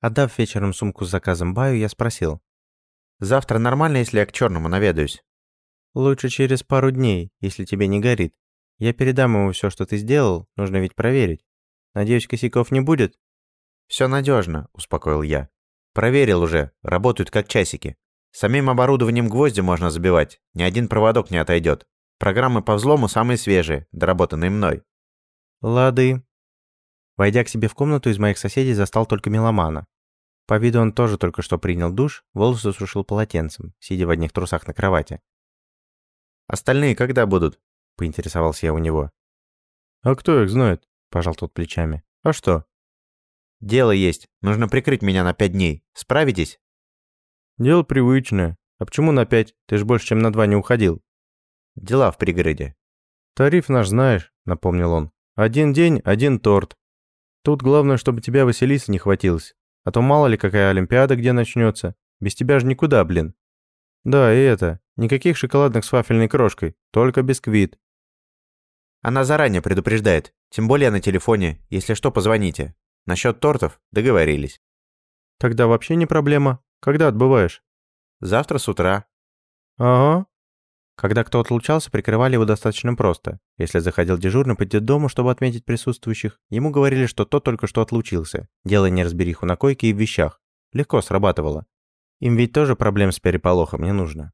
Отдав вечером сумку с заказом Баю, я спросил. «Завтра нормально, если я к черному наведаюсь?» «Лучше через пару дней, если тебе не горит. Я передам ему все, что ты сделал, нужно ведь проверить. Надеюсь, косяков не будет?» «Все надежно», – успокоил я. «Проверил уже, работают как часики. Самим оборудованием гвозди можно забивать, ни один проводок не отойдет. Программы по взлому самые свежие, доработанные мной». «Лады». Войдя к себе в комнату, из моих соседей застал только меломана. По виду он тоже только что принял душ, волосы сушил полотенцем, сидя в одних трусах на кровати. «Остальные когда будут?» – поинтересовался я у него. «А кто их знает?» – пожал тот плечами. «А что?» «Дело есть. Нужно прикрыть меня на пять дней. Справитесь?» «Дело привычное. А почему на пять? Ты ж больше, чем на два не уходил». «Дела в пригороде». «Тариф наш знаешь», – напомнил он. «Один день, один торт. Тут главное, чтобы тебя Василиса не хватилось. А то мало ли какая Олимпиада где начнется. Без тебя же никуда, блин. Да, и это. Никаких шоколадных с вафельной крошкой. Только бисквит. Она заранее предупреждает. Тем более на телефоне. Если что, позвоните. Насчет тортов договорились. Тогда вообще не проблема. Когда отбываешь? Завтра с утра. Ага. Когда кто отлучался, прикрывали его достаточно просто. Если заходил дежурный по дому, чтобы отметить присутствующих, ему говорили, что тот только что отлучился, делая неразбериху на койке и в вещах. Легко срабатывало. Им ведь тоже проблем с переполохом не нужно.